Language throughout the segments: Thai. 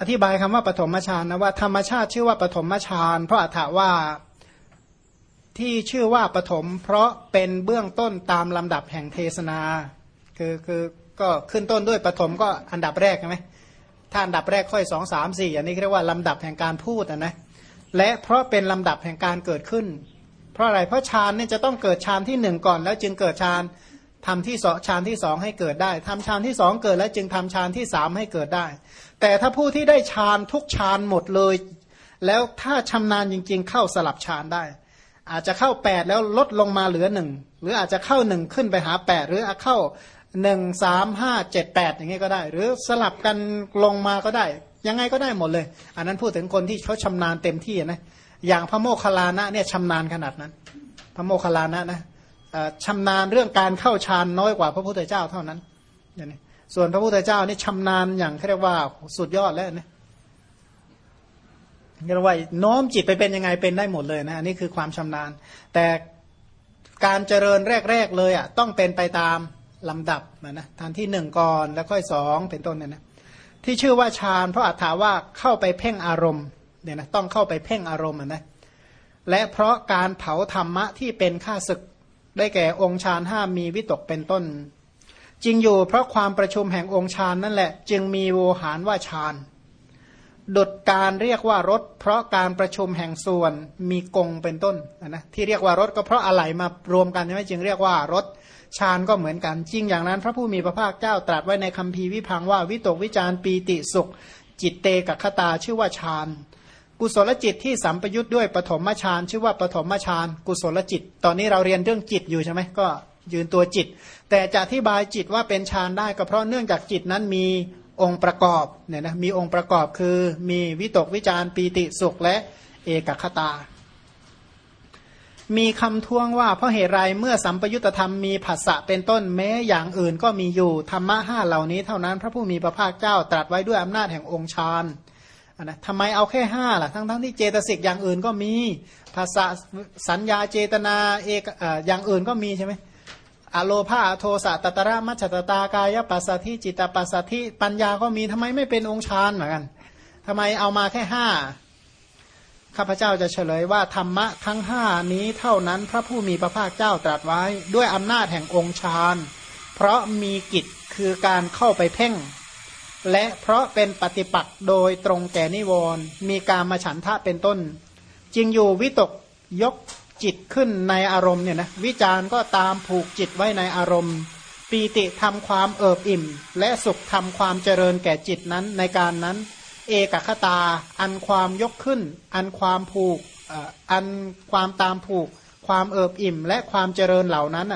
อธิบายคำว่าปฐมฌานนะว่าธรรมชาติชื่อว่าปฐมฌานเพราะอัฏฐว่าที่ชื่อว่าปฐมเพราะเป็นเบื้องต้นตามลำดับแห่งเทศนา คือคือก็ขึ้นต้นด้วยปฐมก็อันดับแรกใช่ไหมถ้าอันดับแรกค่อยสองสามสี่อันนี้เรียกว่าลำดับแห่งการพูดนะนะและเพราะเป็นลำดับแห่งการเกิดขึ้น เพราะอะไรเพราะฌานเนี่ยจะต้องเกิดฌานที่หนึ่งก่อน แล้วจึงเกิดฌานทำที่สองฌานที่สองให้เกิดได้ทำฌานที่สองเกิดแล้วจึงทำฌานที่สามให้เกิดได้ แต่ถ้าผู้ที่ได้ฌานทุกฌานหมดเลย แล้วถ้าชำนาญจริง ๆ เข้าสลับฌานได้ อาจจะเข้าแปดแล้วลดลงมาเหลือหนึ่งหรืออาจจะเข้าหนึ่งขึ้นไปหาแปดหรือเข้าหนึ่งสามห้าเจ็ดแปดอย่างนี้ก็ได้ หรือสลับกันลงมาก็ได้ ยังไงก็ได้หมดเลย อันนั้นพูดถึงคนที่เขาชำนาญเต็มที่นะอย่างพระโมคคัลลานะเนี่ยชำนาญขนาดนั้น พระโมคคัลลานะนะชำนาญเรื่องการเข้าฌานน้อยกว่าพระพุทธเจ้าเท่านั้นนี่ ส่วนพระพุทธเจ้านี่ชำนาญอย่างเรียกว่าสุดยอดแล้วนะเรียกว่าน้อมจิตไปเป็นยังไงเป็นได้หมดเลยนะอันนี้คือความชำนาญ แต่การเจริญแรก ๆ เลยอะต้องเป็นไปตามลำดับนะนะทานที่หนึ่งก่อนแล้วค่อยสองเป็นต้นเนี่ยนะที่ชื่อว่าฌานเพราะอัฏฐาว่าเข้าไปเพ่งอารมณ์เนี่ยนะต้องเข้าไปเพ่งอารมณ์นะและเพราะการเผาธรรมะที่เป็นข้าศึกได้แก่องค์ฌานห้ามีวิตกเป็นต้น จริงอยู่เพราะความประชุมแห่งองค์ฌานนั่นแหละ จึงมีโวหารว่าฌานดุดการเรียกว่ารถ เพราะการประชุมแห่งส่วนมีกงเป็นต้นนะที่เรียกว่ารถก็เพราะอะไรมารวมกันใช่ไหมจึงเรียกว่ารถฌานก็เหมือนกัน จริงอย่างนั้น พระผู้มีพระภาคเจ้าตรัสไว้ในคัมภีร์วิพังว่าวิตกวิจารปีติสุข จิตเตกัคตาชื่อว่าฌานกุศลจิตที่สัมปยุทธ์ด้วยปฐมฌานชื่อว่าปฐมฌานกุศลจิต ตอนนี้เราเรียนเรื่องจิตอยู่ใช่ไหมก็ ยืนตัวจิต แต่จะอธิบายจิตว่าเป็นฌานได้ก็เพราะเนื่องจากจิตนั้นมีองค์ประกอบเนี่ยนะมีองค์ประกอบคือมีวิตกวิจารปีติสุขและเอกคตา มีคำท้วงว่าเพราะเหตุไรเมื่อสัมปยุตธรรมมีผัสสะเป็นต้นแม้อย่างอื่นก็มีอยู่ธรรมะห้าเหล่านี้เท่านั้นพระผู้มีพระภาคเจ้าตรัสไว้ด้วยอำนาจแห่งองค์ฌานนะทำไมเอาแค่ห้าล่ะ ทั้งทั้งที่เจตสิกอย่างอื่นก็มีภาษาสัญญาเจตนาเอกอย่างอื่นก็มีใช่ไหม อโลภาโทสะตตระมัจจตตากายปัสสธิจิตปัสสธิปัญญาก็มีทำไมไม่เป็นองค์ฌานเหมือนกันทำไมเอามาแค่ห้าข้าพเจ้าจะเฉลยว่าธรรมะทั้งห้านี้เท่านั้นพระผู้มีพระภาคเจ้าตรัสไว้ ด้วยอำนาจแห่งองค์ฌานเพราะมีกิจคือการเข้าไปเพ่ง และเพราะเป็นปฏิปักษ์โดยตรงแก่นิวรณ์มีการมาฉันทะเป็นต้น จึงอยู่วิตกยก จิตขึ้นในอารมณ์เนี่ยนะวิจารณ์ก็ตามผูกจิตไว้ในอารมณ์ ปีติทำความเอิบอิ่ม และสุขทำความเจริญแก่จิตนั้นในการนั้น เอกคตา อันความยกขึ้น อันความผูกอันความตามผูก ความเอิบอิ่ม และความเจริญเหล่านั้น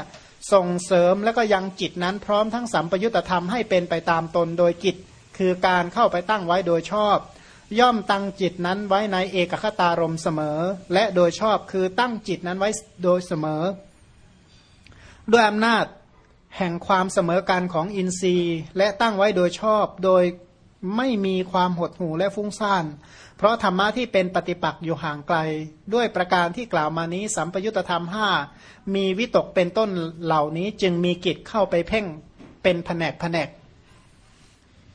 ส่งเสริมแล้วก็ยังจิตนั้นพร้อมทั้งสัมปยุตธรรมให้เป็นไปตามตนโดยกิจ คือการเข้าไปตั้งไว้โดยชอบ ย่อมตั้งจิตนั้นไว้ในเอกคตารมเสมอ และโดยชอบคือตั้งจิตนั้นไว้โดยเสมอ ด้วยอำนาจแห่งความเสมอกันของอินทรีย์ และตั้งไว้โดยชอบโดยไม่มีความหดหู่และฟุ้งซ่าน เพราะธรรมะที่เป็นปฏิปักษ์อยู่ห่างไกล ด้วยประการที่กล่าวมานี้สัมปยุตธรรมห้ามีวิตกเป็นต้นเหล่านี้จึงมีกิจเข้าไปเพ่งเป็นแผนกแผนก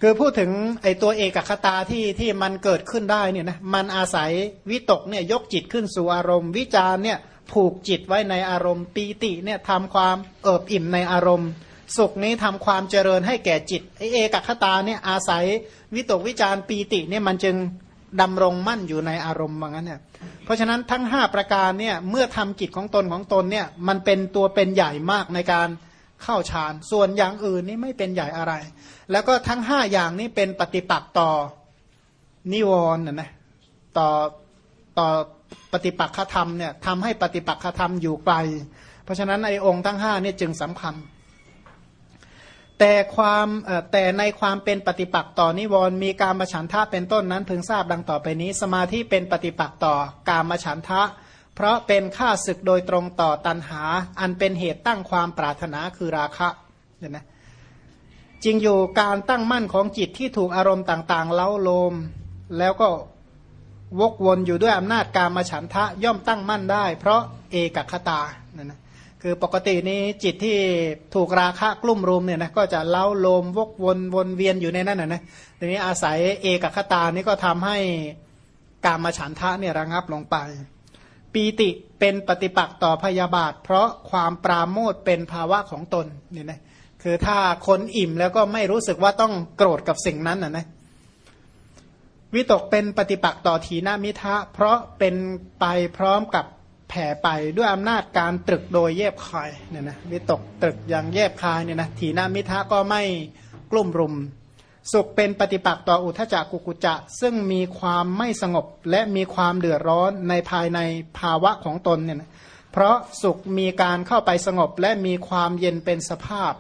คือพูดถึงไอตัวเอกคตาที่ที่มันเกิดขึ้นได้เนี่ยนะมันอาศัยวิตกเนี่ยยกจิตขึ้นสู่อารมณ์ วิจารเนี่ยผูกจิตไว้ในอารมณ์ปีติเนี่ยทำความเอิบอิ่มในอารมณ์ สุขนี้ทำความเจริญให้แก่จิตไอเอกคตาเนี่ยอาศัยวิตกวิจารปีติเนี่ยมันจึงดำรงมั่นอยู่ในอารมณ์ว่างั้นเนี่ยเพราะฉะนั้นทั้ง 5 ประการเนี่ยเมื่อทำกิจของตนของตนเนี่ยมันเป็นตัวเป็นใหญ่มากในการ เข้าฌาน ส่วนอย่างอื่นนี่ไม่เป็นใหญ่อะไร แล้วก็ทั้งห้าอย่างนี้เป็นปฏิปักษ์ต่อนิวรณ์นะนะต่อต่อปฏิปักษ์ธรรมเนี่ยทำให้ปฏิปักษ์ธรรมอยู่ไกล เพราะฉะนั้นไอ้องค์ทั้งห้านี่จึงสำคัญ แต่ความแต่ในความเป็นปฏิปักษ์ต่อนิวรณ์มีการมาฉันทะเป็นต้นนั้นพึงทราบดังต่อไปนี้ สมาธิเป็นปฏิปักษ์ต่อการมาฉันทะ เพราะเป็นค่าศึกโดยตรงต่อตันหา อันเป็นเหตุตั้งความปรารถนาคือราคะเห็นไหมจริงอยู่การตั้งมั่นของจิตที่ถูกอารมณ์ต่างๆ เล้าโลม แล้วก็วกวนอยู่ด้วยอำนาจการมาฉันทะย่อมตั้งมั่นได้ เพราะเอกคตานะนะคือปกตินี้จิตที่ถูกราคะกลุ่มรุมเนี่ยนะก็จะเล้าโลมวกวนวนเวียนอยู่ในนั้นนะนะทีนี้อาศัยเอกคตานี่ก็ทำให้การมฉันทะเนี่ยระงับลงไป ปีติเป็นปฏิปักษ์ต่อพยาบาท เพราะความปราโมทเป็นภาวะของตนเนี่ยนะคือถ้าคนอิ่มแล้วก็ไม่รู้สึกว่าต้องโกรธกับสิ่งนั้นนะนะวิตกเป็นปฏิปักษ์ต่อทีนามิทะ เพราะเป็นไปพร้อมกับแผ่ไปด้วยอำนาจการตรึกโดยเย็บคายเนี่ยนะวิตกตรึกอย่างเย็บคายเนี่ยนะทีนามิทะก็ไม่กลุ่มรุม สุขเป็นปฏิปักษ์ต่ออุทจักกุกุจะ ซึ่งมีความไม่สงบและมีความเดือดร้อนในภายในภาวะของตนเนี่ยนะเพราะสุขมีการเข้าไปสงบและมีความเย็นเป็นสภาพ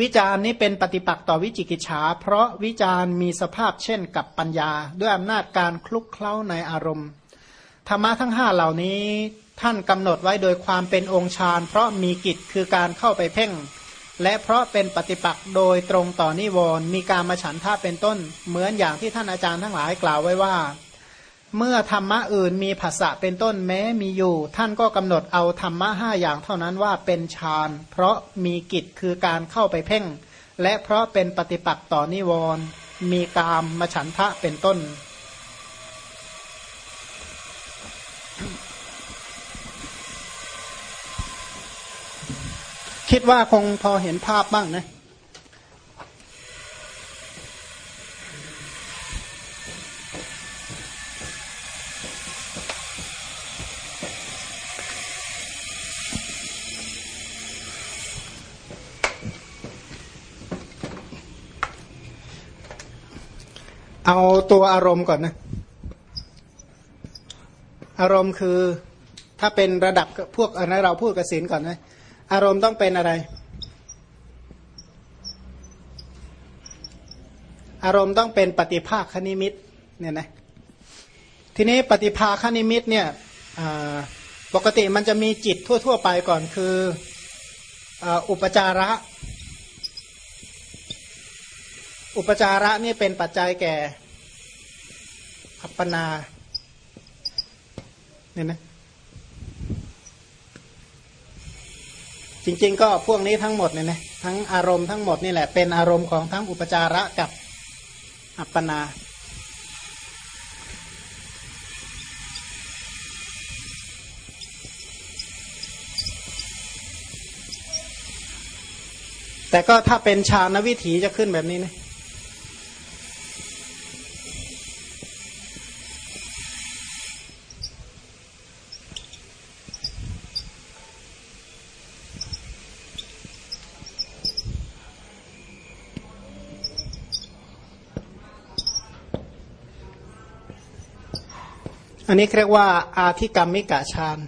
วิจารณ์นี้เป็นปฏิปักษ์ต่อวิจิกิจฉา เพราะวิจารณ์มีสภาพเช่นกับปัญญา ด้วยอำนาจการคลุกเคล้าในอารมณ์ธรรมะทั้งห้าเหล่านี้ท่านกำหนดไว้โดยความเป็นองค์ฌานเพราะมีกิจคือการเข้าไปเพ่ง และเพราะเป็นปฏิปักษ์โดยตรงต่อนิวรณ์มีการมาฉันท่าเป็นต้นเหมือนอย่างที่ท่านอาจารย์ทั้งหลายกล่าวไว้ว่า เมื่อธรรมะอื่นมีภาษะเป็นต้นแม้มีอยู่ ท่านก็กำหนดเอาธรรมะห้าอย่างเท่านั้นว่าเป็นฌานเพราะมีกิจคือการเข้าไปเพ่ง และเพราะเป็นปฏิปักษ์ต่อนิวรณ์มีกามมาฉันทะเป็นต้น คิดว่าคงพอเห็นภาพบ้างนะเอาตัวอารมณ์ก่อนนะ อารมณ์คือถ้าเป็นระดับพวกอันนั้นเราพูดกสินก่อนนะ อารมณ์ต้องเป็นอะไร อารมณ์ต้องเป็นปฏิภาคคณิมิตเนี่ยนะทีนี้ปฏิภาคณิมิตเนี่ยปกติมันจะมีจิตทั่ว ๆ ไปก่อนคืออุปจาระ อุปจาระนี่เป็นปัจจัยแก่อัปปนาเนี่ยนะ จริง ๆ ก็พวกนี้ทั้งหมดเนี่ยนะทั้งอารมณ์ทั้งหมดนี่แหละเป็นอารมณ์ของทั้งอุปจาระกับอัปปนาแต่ก็ถ้าเป็นชาณวิถีจะขึ้นแบบนี้นะ อันนี้เรียกว่า อาธิกรรมิกะฌาน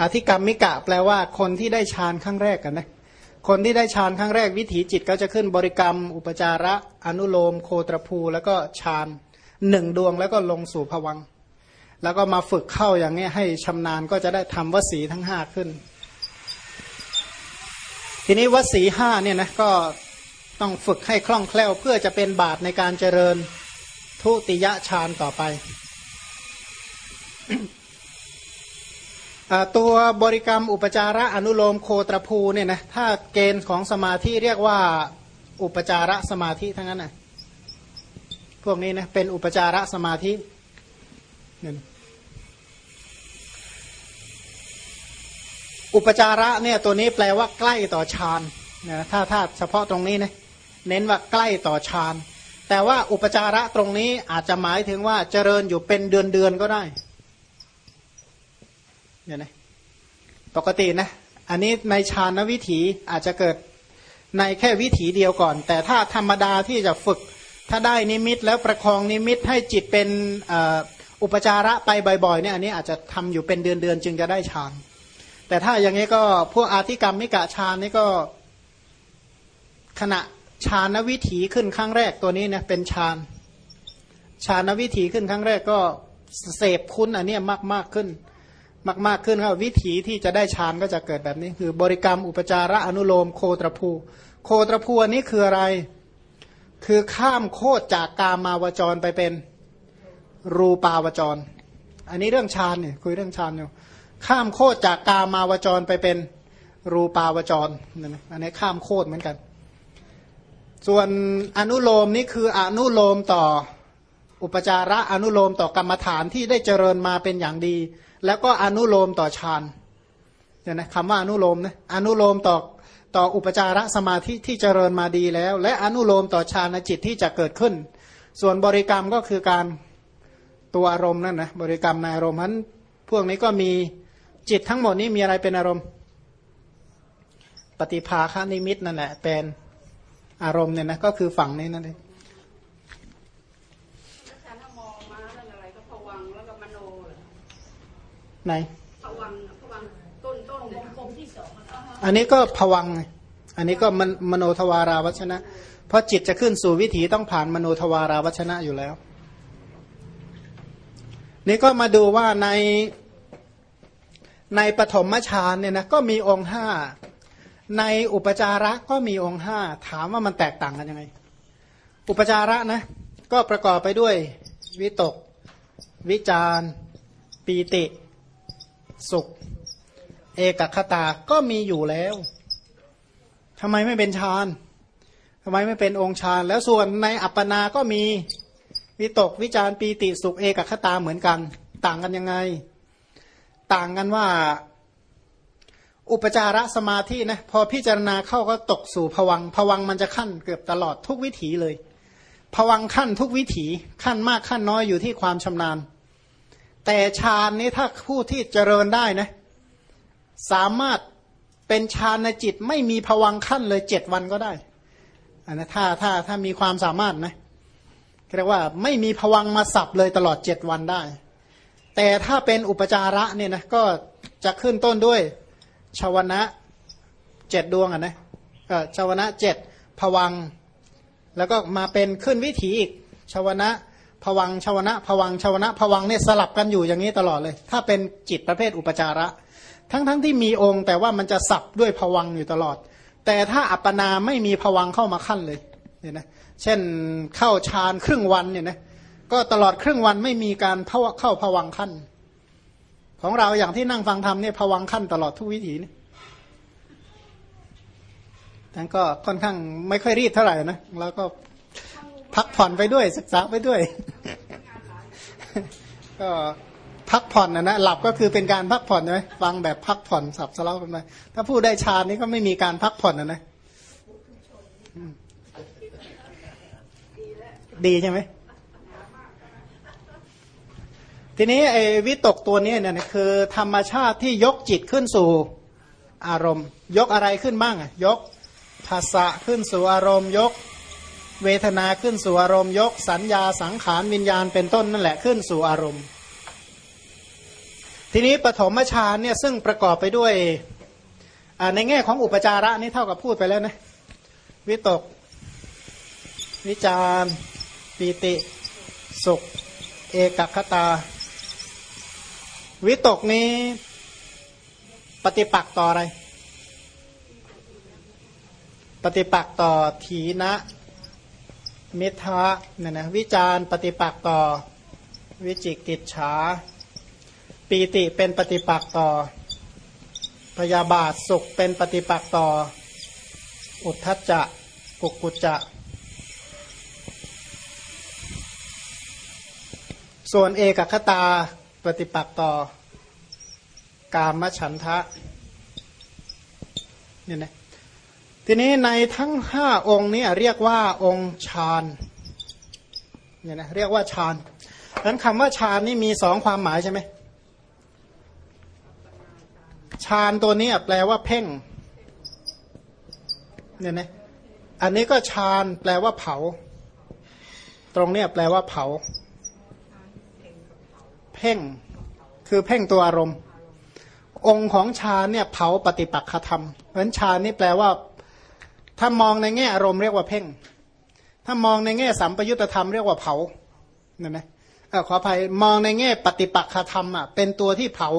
อาธิกรรมิกะแปลว่าคนที่ได้ฌานครั้งแรกกันนะคนที่ได้ฌานครั้งแรกวิถีจิตก็จะขึ้นบริกรรม อุปจาระ อนุโลม โคตรภู แล้วก็ฌานหนึ่งดวงแล้วก็ลงสู่ผวัง แล้วก็มาฝึกเข้าอย่างนี้ให้ชำนาญก็จะได้ทำวสีทั้งห้าขึ้น ทีนี้วสีห้าเนี่ยนะก็ ต้องฝึกให้คล่องแคล่วเพื่อจะเป็นบาตในการเจริญทุติยฌานต่อไปตัวบริกรรมอุปจาระอนุโลมโคตรภูเนี่ยนะถ้าเกณฑ์ของสมาธิเรียกว่าอุปจาระสมาธิทั้งนั้นนะพวกนี้นะเป็นอุปจาระสมาธิอุปจาระเนี่ยตัวนี้แปลว่าใกล้ต่อฌานนะถ้าถ้าเฉพาะตรงนี้นะ เน้นว่าใกล้ต่อฌาน แต่ว่าอุปจาระตรงนี้อาจจะหมายถึงว่าเจริญอยู่เป็นเดือนเดือนก็ได้เนี่ยนะปกตินะอันนี้ในฌานวิถีอาจจะเกิดในแค่วิถีเดียวก่อน แต่ถ้าธรรมดาที่จะฝึก ถ้าได้นิมิตแล้วประคองนิมิตให้จิตเป็นอุปจาระไปบ่อยๆเนี่ยอันนี้อาจจะทำอยู่เป็นเดือนๆจึงจะได้ฌาน แต่ถ้าอย่างนี้ก็พวกอาธิกรรมมิกะฌานนี่ก็ขณะ ฌานวิถีขึ้นครั้งแรกตัวนี้เนี่ยเป็นฌานฌานวิถีขึ้นครั้งแรกก็เสพคุณอันนี้มากมากขึ้น มากมากขึ้นครับวิถีที่จะได้ฌานก็จะเกิดแบบนี้ คือบริกรรมอุปจาระอนุโลมโคตรภู โคตรภูอันนี้คืออะไร คือข้ามโคตรจากกามาวจรไปเป็นรูปาวจร อันนี้เรื่องฌานเนี่ยคุยเรื่องฌานอยู่ข้ามโคตรจากกามาวจรไปเป็นรูปาวจรอันนี้ข้ามโคตรเหมือนกัน ส่วนอนุโลมนี่คืออนุโลมต่ออุปจาระอนุโลมต่อกรรมฐานที่ได้เจริญมาเป็นอย่างดี แล้วก็อนุโลมต่อฌานเนี่ยนะคำว่าอนุโลมนะอนุโลมต่อต่ออุปจาระสมาธิที่เจริญมาดีแล้ว และอนุโลมต่อฌานจิตที่จะเกิดขึ้น ส่วนบริกรรมก็คือการตัวอารมณ์นั่นนะบริกรรมในอารมณ์นั้นพวกนี้ก็มีจิตทั้งหมดนี้มีอะไรเป็นอารมณ์ ปฏิภาคานิมิตนั่นแหละเป็น อารมณ์เนี่ยนะก็คือฝั่งนี้นั่นเองไหนอันนี้ก็ผวัง อันนี้ก็มันมโนทวาราวัชนะ เพราะจิตจะขึ้นสู่วิถีต้องผ่านมโนทวาราวัชนะอยู่แล้ว นี่ก็มาดูว่าในในปฐมฌานเนี่ยนะก็มีองค์ห้า ในอุปจาระก็มีองค์ห้าถามว่ามันแตกต่างกันยังไง อุปจาระนะ ก็ประกอบไปด้วย วิตก วิจารปีติ สุข เอกคตาก็มีอยู่แล้วทำไมไม่เป็นฌานทำไมไม่เป็นองค์ฌานแล้วส่วนในอัปปนาก็มีวิตกวิจารปีติสุขเอกคตาเหมือนกัน ต่างกันยังไง ต่างกันว่า อุปจารสมาธินะพอพิจารณาเข้าก็ตกสู่ผวังผวังมันจะขั้นเกือบตลอดทุกวิถีเลยผวังขั้นทุกวิถีขั้นมากขั้นน้อยอยู่ที่ความชำนาญ แต่ฌานนี้ถ้าผู้ที่เจริญได้นะสามารถเป็นฌานในจิตไม่มีผวังขั้นเลยเจ็ดวันก็ได้อันนะถ้าถ้าถ้ามีความสามารถนะเรียกว่าไม่มีผวังมาสับเลยตลอดเจ็ดวันได้ แต่ถ้าเป็นอุปจาระเนี่ยนะก็จะขึ้นต้นด้วย ชาวนะเจ็ดดวงอะนะชาวนะเจ็ดผวัง แล้วก็มาเป็นขึ้นวิถีอีกชาวนะผวังชาวนะผวังชาวนะผวังเนี่ยสลับกันอยู่อย่างนี้ตลอดเลย ถ้าเป็นจิตประเภทอุปจาระ ทั้งๆทที่มีองค์แต่ว่ามันจะสับด้วยผวังอยู่ตลอด แต่ถ้าอัปปนาไม่มีผวังเข้ามาขั้นเลยเนี่ยนะเช่นเข้าฌานครึ่งวันเนี่ยนะก็ตลอดครึ่งวันไม่มีการเข้าผวังขั้น ของเราอย่างที่นั่งฟังธรรมเนี่ยผวังขั้นตลอดทุกวิถีนี่ท่านก็ค่อนข้างไม่ค่อยรีบเท่าไหร่นะ แล้วก็พักผ่อนไปด้วยศึกษาไปด้วย ก็พักผ่อนนะนะหลับก็คือเป็นการพักผ่อนใช่ไหมฟังแบบพักผ่อนสับสลับกันไปถ้าผู้ได้ฌานนี้ก็ไม่มีการพักผ่อนนะนะดีใช่ไหม ทีนี้ไอ้วิตกตัวนี้เนี่ยคือ ธรรมชาติที่ยกจิตขึ้นสู่อารมณ์ ยกอะไรขึ้นบ้างอะยกภาษะขึ้นสู่อารมณ์ ยกเวทนาขึ้นสู่อารมณ์ ยกสัญญาสังขารวิญญาณเป็นต้นนั่นแหละขึ้นสู่อารมณ์ ทีนี้ปฐมฌานเนี่ยซึ่งประกอบไปด้วยในแง่ของอุปจาระนี่เท่ากับพูดไปแล้วนะวิตก วิจารปีติ สุข เอกคตา วิตกนี้ปฏิปักษ์ต่ออะไร ปฏิปักษ์ต่อถีนะมิทะเนี่ยนะวิจารปฏิปักษ์ต่อ วิจิกิจฉาปีติเป็นปฏิปักษ์ต่อ พยาบาทสุขเป็นปฏิปักษ์ต่อ อุทธัจจะกุกุจจะส่วนเอกคตา ปฏิปักษ์ต่อกามฉันทะเนี่ยนะทีนี้ในทั้งห้าองค์นี้เรียกว่าองค์ฌานเนี่ยนะเรียกว่าฌานนั้นคำว่าฌานนี่มีสองความหมายใช่ไหมฌานตัวนี้แปลว่าเพ่งเนี่ยนะอันนี้ก็ฌานแปลว่าเผา ตรงนี้แปลว่าเผา พ่งคือเพ่งตัวอารมณ์ องค์ของฌานเนี่ยเผาปฏิปักษธรรมเพราะฉะนั้นฌานนี่แปลว่า ถ้ามองในแง่อารมณ์เรียกว่าเพ่ง ถ้ามองในแง่สัมปยุตธรรมเรียกว่าเผาเนี่ยนะขออภัยมองในแง่ปฏิปักษธรรมอะเป็นตัวที่เผา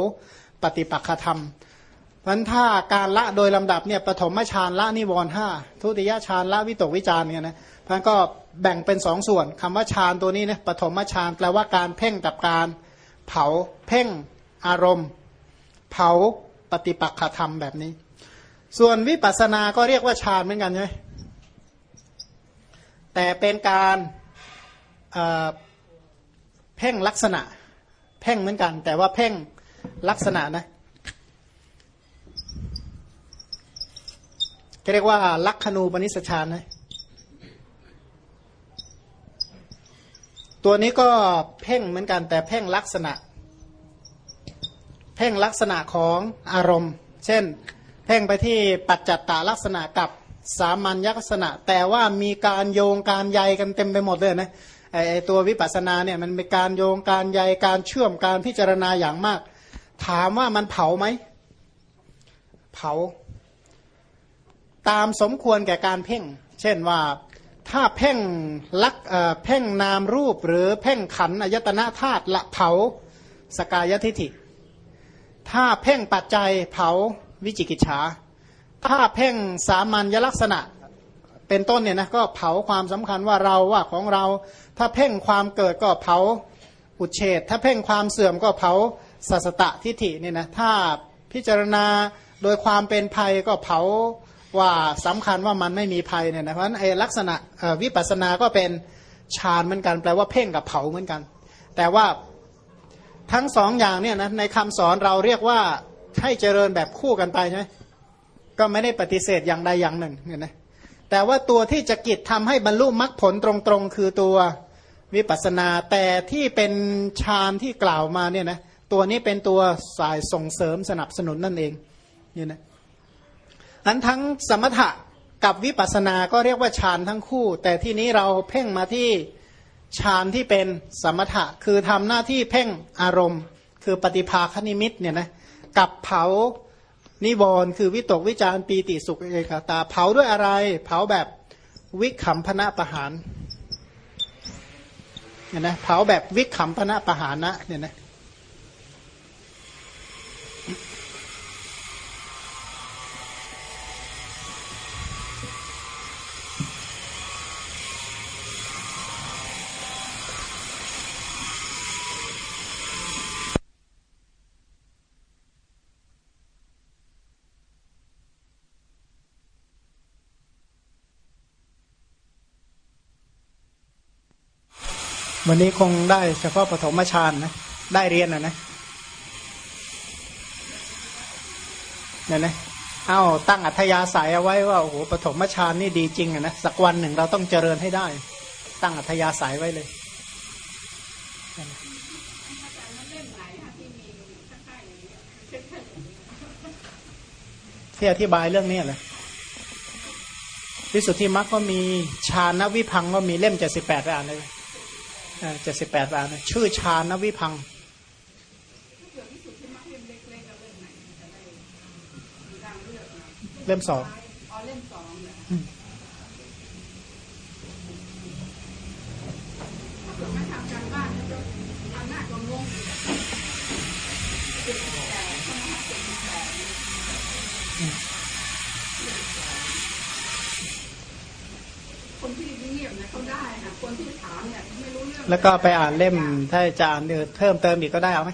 ปฏิปักษธรรมพันถ้าการละโดยลำดับเนี่ยปฐมฌานละนิวรณ์ห้าทุติยฌานละวิตกวิจารเนี่ยนะพันก็แบ่งเป็นสองส่วนคำว่าฌานตัวนี้เนี่ยปฐมฌานแปลว่าการเพ่งกับการ เผาเพ่งอารมณ์ เผาปฏิปักษธรรมแบบนี้ ส่วนวิปัสสนาก็เรียกว่าฌานเหมือนกันใช่ไหมแต่เป็นการเพ่งลักษณะ เพ่งเหมือนกัน แต่ว่าเพ่งลักษณะนะเรียกว่าลักขณูปนิสชานนะ ตัวนี้ก็เพ่งเหมือนกันแต่เพ่งลักษณะ เพ่งลักษณะของอารมณ์ เช่น เพ่งไปที่ปัจจัตตาลักษณะกับสามัญลักษณะ แต่ว่ามีการโยงการใยกันเต็มไปหมดเลยนะไอตัววิปัสสนาเนี่ยมันเป็นการโยงการใยการเชื่อมการพิจารณาอย่างมาก ถามว่ามันเผาไหมเผา ตามสมควรแก่การเพ่ง เช่นว่า ถ้าเพ่งลักเพ่งนามรูปหรือเพ่งขันอายตนะธาตุละเผาสกายทิฐิ ถ้าเพ่งปัจจัยเผาวิจิกิจฉา ถ้าเพ่งสามัญลักษณะเป็นต้นเนี่ยนะก็เผาความสำคัญว่าเราว่าของเรา ถ้าเพ่งความเกิดก็เผาอุเฉดถ้าเพ่งความเสื่อมก็เผาสัสตะทิฏฐิเนี่ยนะถ้าพิจารณาโดยความเป็นภัยก็เผา ว่าสำคัญว่ามันไม่มีภัยเนี่ยนะเพราะฉะนั้นไอ้ลักษณะวิปัสสนาก็เป็นฌานเหมือนกัน แปลว่าเพ่งกับเผาเหมือนกัน แต่ว่าทั้งสองอย่างเนี่ยนะในคำสอนเราเรียกว่าให้เจริญแบบคู่กันไปใช่ไหมก็ไม่ได้ปฏิเสธอย่างใดอย่างหนึ่งเนี่ยนะแต่ว่าตัวที่จะกิจทำให้บรรลุมรรคผลตรงๆ คือตัววิปัสนาแต่ที่เป็นฌานที่กล่าวมาเนี่ยนะตัวนี้เป็นตัวสายส่งเสริมสนับสนุนนั่นเองเนี่ยนะ นั้นทั้งสมถะกับวิปัสสนาก็เรียกว่าฌานทั้งคู่ แต่ที่นี้เราเพ่งมาที่ฌานที่เป็นสมถะ คือทำหน้าที่เพ่งอารมณ์ คือปฏิภาคณิมิตเนี่ยนะกับเผานิวรณ์คือวิตกวิจารปีติสุขเอกตาเผาด้วยอะไร เผาแบบวิขำพนะประหารเนี่ยนะเผาแบบวิขำพนะประหารนะเนี่ยนะ วันนี้คงได้เฉพาะปฐมฌานนะ ได้เรียนนะนะเนี่ยนะเอาตั้งอัธยาศัยเอาไว้ว่าโอ้โหปฐมฌานนี่ดีจริงอะนะสักวันหนึ่งเราต้องเจริญให้ได้ ตั้งอัธยาศัยไว้เลยที่อธิบายเรื่องนี้เลยวิสุทธิมรรคก็มีฌานวิพังก็มีเล่มเจ็ดสิบแปดอ่านเลย เจ็ดสิบแปดล้านชื่อชาณวิพังเล่มสอง แล้วก็ไปอ่านเล่ม ถ้าจะอ่านเพิ่มเติมอีกก็ได้เอาไหม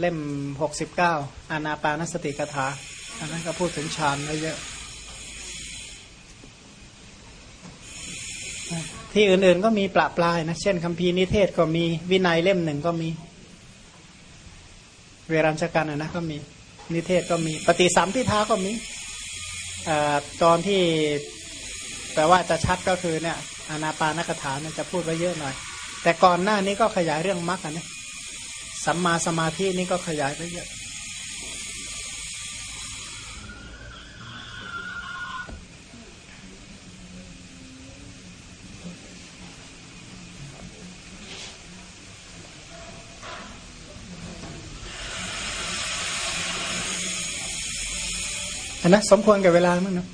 เล่มหกสิบเก้าอานาปานสติกถา อันนั้นก็พูดถึงฌานไว้เยอะ ที่อื่นๆก็มีปลาปลายนะ เช่นคัมภีร์นิเทศก็มีวินัยเล่มหนึ่งก็มี เวรัญชกันนะก็มี นิเทศก็มี ปฏิสัมพิทาก็มีอตอนที่แปลว่าจะชัดก็คือเนี่ย อานาปานกถาเนี่ยจะพูดไว้เยอะหน่อย แต่ก่อนหน้านี้ก็ขยายเรื่องมรรคนะสัมมาสมาธินี่ก็ขยายไปเยอะอันนะสมควรกับเวลามั้งเนาะ